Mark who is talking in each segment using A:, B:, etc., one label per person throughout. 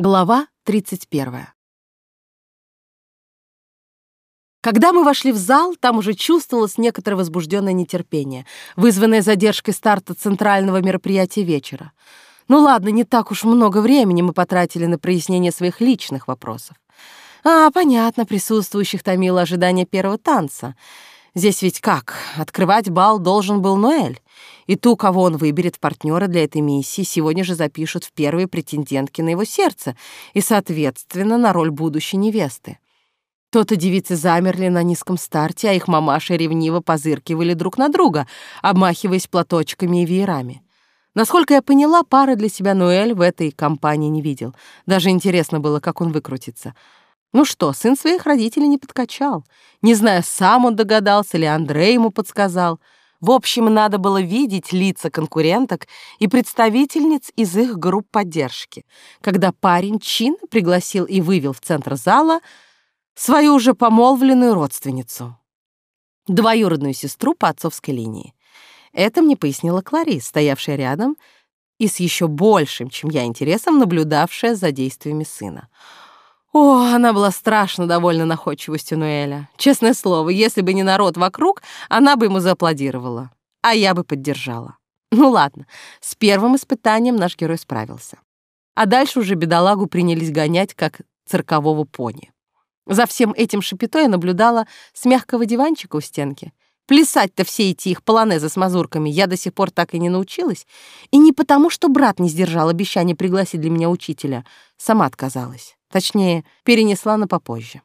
A: Глава 31. Когда мы вошли в зал, там уже чувствовалось некоторое возбужденное нетерпение, вызванное задержкой старта центрального мероприятия вечера. Ну ладно, не так уж много времени мы потратили на прояснение своих личных вопросов. А, понятно, присутствующих томило ожидание первого танца. Здесь ведь как? Открывать бал должен был Ноэль. И ту, кого он выберет в партнера для этой миссии, сегодня же запишут в первые претендентки на его сердце и, соответственно, на роль будущей невесты. То-то девицы замерли на низком старте, а их мамаши ревниво позыркивали друг на друга, обмахиваясь платочками и веерами. Насколько я поняла, пары для себя Ноэль в этой компании не видел. Даже интересно было, как он выкрутится — ну что, сын своих родителей не подкачал. Не знаю, сам он догадался или Андрей ему подсказал. В общем, надо было видеть лица конкуренток и представительниц из их групп поддержки, когда парень чин пригласил и вывел в центр зала свою уже помолвленную родственницу, двоюродную сестру по отцовской линии. Это мне пояснила Кларис, стоявшая рядом и с еще большим, чем я, интересом наблюдавшая за действиями сына. О, она была страшно довольна находчивостью Нуэля. Честное слово, если бы не народ вокруг, она бы ему зааплодировала, а я бы поддержала. Ну ладно, с первым испытанием наш герой справился. А дальше уже бедолагу принялись гонять, как циркового пони. За всем этим шапито я наблюдала с мягкого диванчика у стенки. Плясать-то все эти их полонезы с мазурками я до сих пор так и не научилась. И не потому, что брат не сдержал обещание пригласить для меня учителя. Сама отказалась. Точнее, перенесла на попозже.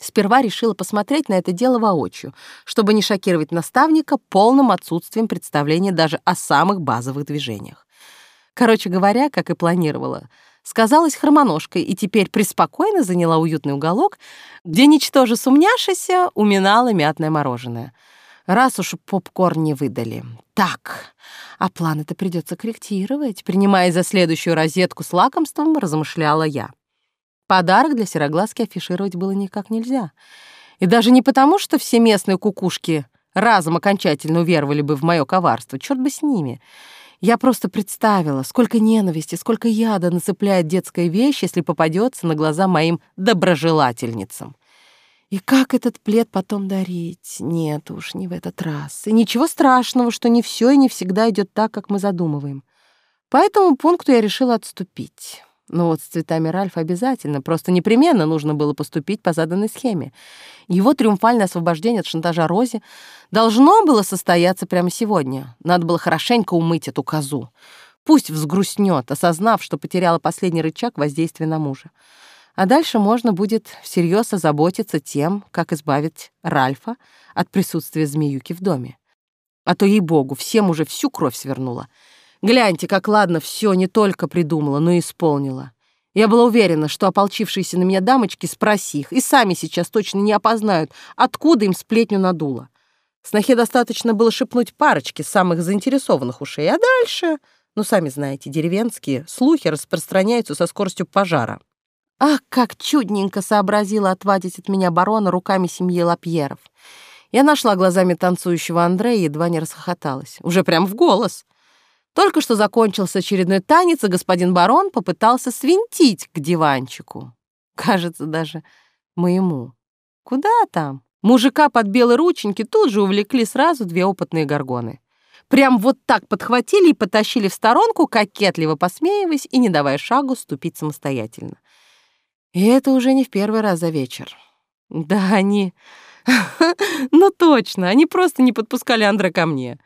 A: Сперва решила посмотреть на это дело воочию, чтобы не шокировать наставника полным отсутствием представления даже о самых базовых движениях. Короче говоря, как и планировала, сказалась хромоножкой и теперь преспокойно заняла уютный уголок, где, ничтоже сумняшися, уминала мятное мороженое. Раз уж попкорн не выдали. Так, а планы-то придется корректировать, принимая за следующую розетку с лакомством, размышляла я. Подарок для сероглазки афишировать было никак нельзя. И даже не потому, что все местные кукушки разом окончательно уверовали бы в мое коварство, черт бы с ними. Я просто представила, сколько ненависти, сколько яда нацепляет детская вещь, если попадется на глаза моим доброжелательницам. И как этот плед потом дарить? Нет уж, не в этот раз. И ничего страшного, что не все и не всегда идет так, как мы задумываем. По этому пункту я решила отступить. Но вот с цветами Ральфа обязательно, просто непременно нужно было поступить по заданной схеме. Его триумфальное освобождение от шантажа Рози должно было состояться прямо сегодня. Надо было хорошенько умыть эту козу. Пусть взгрустнет, осознав, что потеряла последний рычаг воздействия на мужа. А дальше можно будет всерьез озаботиться тем, как избавить Ральфа от присутствия змеюки в доме. А то, ей-богу, всем уже всю кровь свернула — Гляньте, как ладно все не только придумала, но и исполнила. Я была уверена, что ополчившиеся на меня дамочки, спроси их, и сами сейчас точно не опознают, откуда им сплетню надуло. Снохе достаточно было шепнуть парочке самых заинтересованных ушей, а дальше, ну, сами знаете, деревенские слухи распространяются со скоростью пожара. Ах, как чудненько сообразила отвадить от меня барона руками семьи Лапьеров. Я нашла глазами танцующего Андрея и едва не расхохоталась. Уже прям в голос. Только что закончился очередной танец, и господин барон попытался свинтить к диванчику. Кажется, даже моему. Куда там? Мужика под белые рученьки тут же увлекли сразу две опытные горгоны. Прям вот так подхватили и потащили в сторонку, кокетливо посмеиваясь и не давая шагу ступить самостоятельно. И это уже не в первый раз за вечер. Да, они... Ну точно, они просто не подпускали Андре ко мне.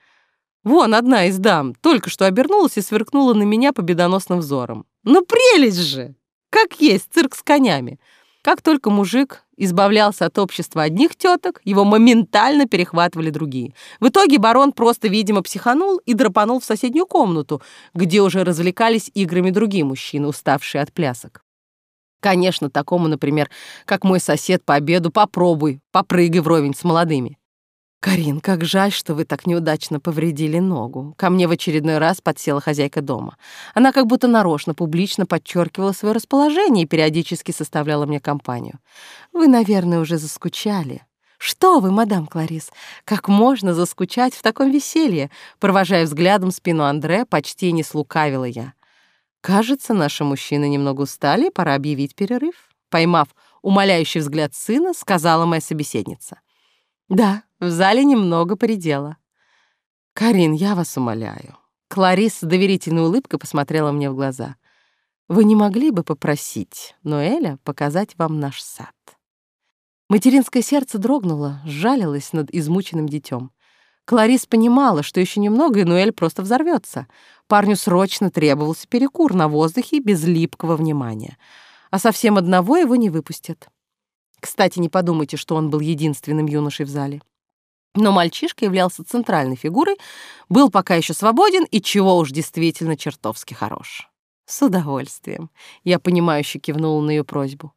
A: Вон одна из дам только что обернулась и сверкнула на меня победоносным взором. Ну прелесть же! Как есть цирк с конями. Как только мужик избавлялся от общества одних теток, его моментально перехватывали другие. В итоге барон просто, видимо, психанул и драпанул в соседнюю комнату, где уже развлекались играми другие мужчины, уставшие от плясок. Конечно, такому, например, как мой сосед по обеду, попробуй, попрыгай вровень с молодыми. «Карин, как жаль, что вы так неудачно повредили ногу». Ко мне в очередной раз подсела хозяйка дома. Она как будто нарочно, публично подчеркивала свое расположение и периодически составляла мне компанию. «Вы, наверное, уже заскучали». «Что вы, мадам Кларис, как можно заскучать в таком веселье?» Провожая взглядом спину Андре, почти не слукавила я. Кажется, наши мужчины немного устали, пора объявить перерыв. Поймав умоляющий взгляд сына, сказала моя собеседница. Да, в зале немного предела. Карин, я вас умоляю. Кларис доверительной улыбкой посмотрела мне в глаза. Вы не могли бы попросить Ноэля показать вам наш сад? Материнское сердце дрогнуло, сжалилось над измученным детем. Кларис понимала, что еще немного, и Ноэль просто взорвется. Парню срочно требовался перекур на воздухе без липкого внимания. А совсем одного его не выпустят. Кстати, не подумайте, что он был единственным юношей в зале. Но мальчишка являлся центральной фигурой, был пока еще свободен и чего уж действительно чертовски хорош. С удовольствием. Я понимающе кивнула на ее просьбу.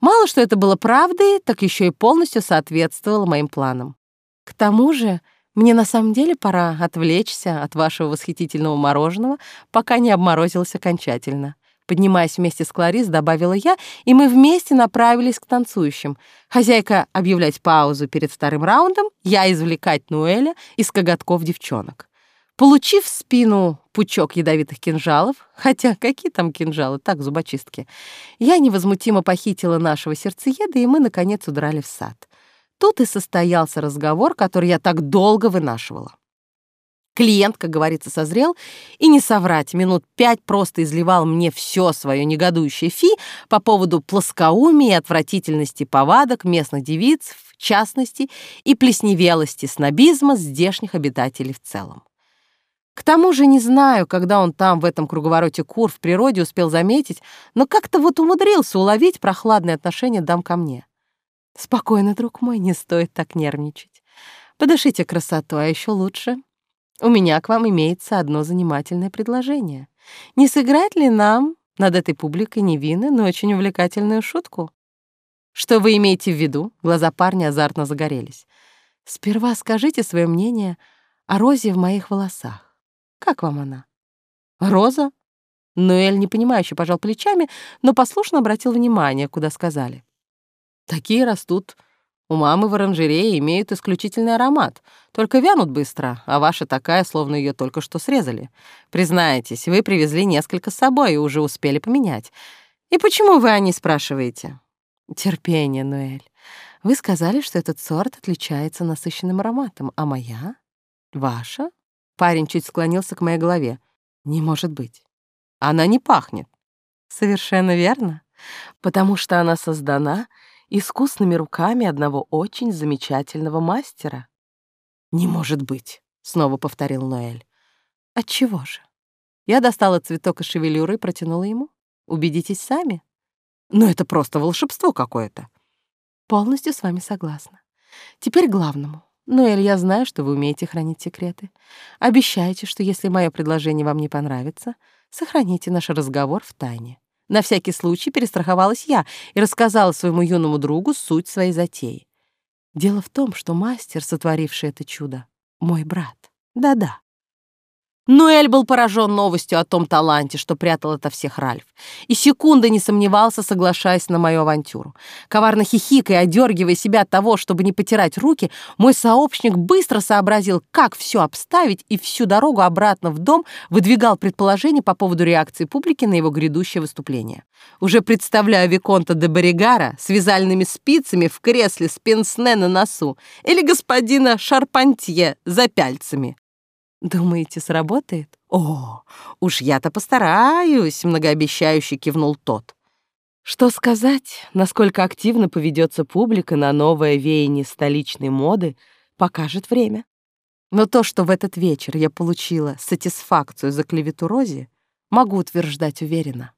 A: Мало что это было правдой, так еще и полностью соответствовало моим планам. К тому же мне на самом деле пора отвлечься от вашего восхитительного мороженого, пока не обморозилось окончательно. Поднимаясь вместе с Кларис, добавила я, и мы вместе направились к танцующим. Хозяйка объявлять паузу перед вторым раундом, я извлекать Нуэля из коготков девчонок. Получив в спину пучок ядовитых кинжалов, хотя какие там кинжалы, так, зубочистки, я невозмутимо похитила нашего сердцееда, и мы, наконец, удрали в сад. Тут и состоялся разговор, который я так долго вынашивала. Клиент, как говорится, созрел, и не соврать, минут пять просто изливал мне все свое негодующее фи по поводу плоскоумия и отвратительности повадок местных девиц, в частности, и плесневелости снобизма здешних обитателей в целом. К тому же не знаю, когда он там в этом круговороте кур в природе успел заметить, но как-то вот умудрился уловить прохладное отношение дам ко мне. Спокойно, друг мой, не стоит так нервничать. Подышите красоту, а еще лучше. У меня к вам имеется одно занимательное предложение. Не сыграть ли нам над этой публикой невинную, но очень увлекательную шутку? Что вы имеете в виду? Глаза парня азартно загорелись. Сперва скажите свое мнение о розе в моих волосах. Как вам она? Роза? Ноэль непонимающе пожал плечами, но послушно обратил внимание, куда сказали. Такие растут у мамы в оранжерее имеют исключительный аромат, только вянут быстро, а ваша такая, словно ее только что срезали. Признайтесь, вы привезли несколько с собой и уже успели поменять. И почему вы о ней спрашиваете? Терпение, Ноэль. Вы сказали, что этот сорт отличается насыщенным ароматом, а моя? Ваша? Парень чуть склонился к моей голове. Не может быть. Она не пахнет. Совершенно верно. Потому что она создана искусными руками одного очень замечательного мастера. «Не может быть», — снова повторил Ноэль. «Отчего же?» Я достала цветок из шевелюры и протянула ему. «Убедитесь сами». «Но это просто волшебство какое-то». «Полностью с вами согласна. Теперь главному. Ноэль, я знаю, что вы умеете хранить секреты. Обещайте, что если мое предложение вам не понравится, сохраните наш разговор в тайне. На всякий случай перестраховалась я и рассказала своему юному другу суть своей затеи. Дело в том, что мастер, сотворивший это чудо, мой брат. Да-да, Ноэль был поражен новостью о том таланте, что прятал ото всех Ральф, и секунды не сомневался, соглашаясь на мою авантюру. Коварно хихикая, одергивая себя от того, чтобы не потирать руки, мой сообщник быстро сообразил, как все обставить, и всю дорогу обратно в дом выдвигал предположения по поводу реакции публики на его грядущее выступление. Уже представляю Виконта де Боригара с вязальными спицами в кресле с пенсне на носу или господина Шарпантье за пяльцами. «Думаете, сработает?» «О, уж я-то постараюсь», — многообещающе кивнул тот. Что сказать, насколько активно поведется публика на новое веяние столичной моды, покажет время. Но то, что в этот вечер я получила сатисфакцию за клевету Рози, могу утверждать уверенно.